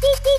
Gimana?